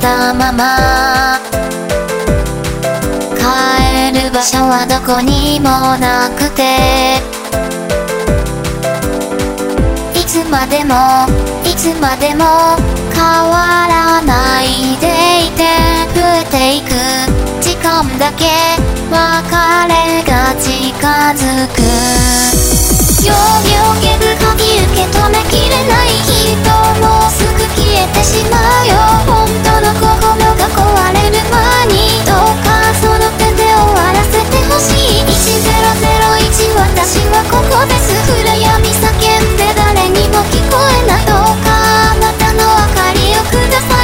たまま。帰る場所はどこにもなくて。いつまでもいつまでも変わらないでいて増えていく。時間だけ別れが近づく。はここです。暗闇叫んで誰にも聞こえなどうかあなたの明かりをください。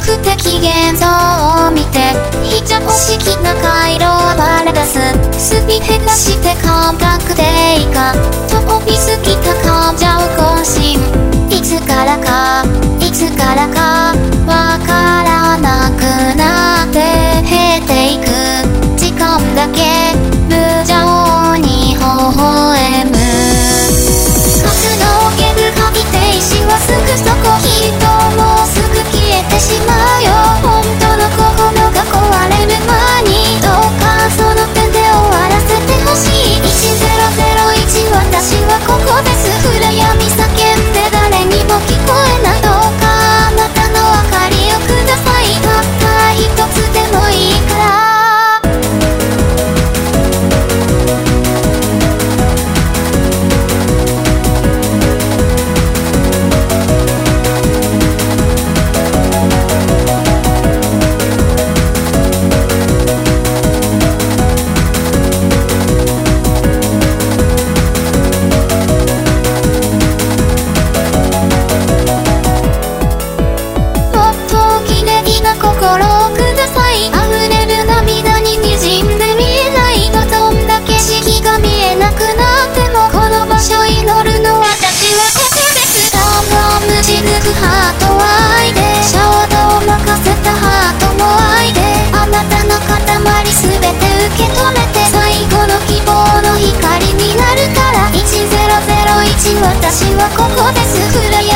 非科学的現像を見て非常識な回路をバレ出す。スピヘがして感覚でいいか。飛びすぎた感情更新。いつからかいつからか。私はここです。暗闇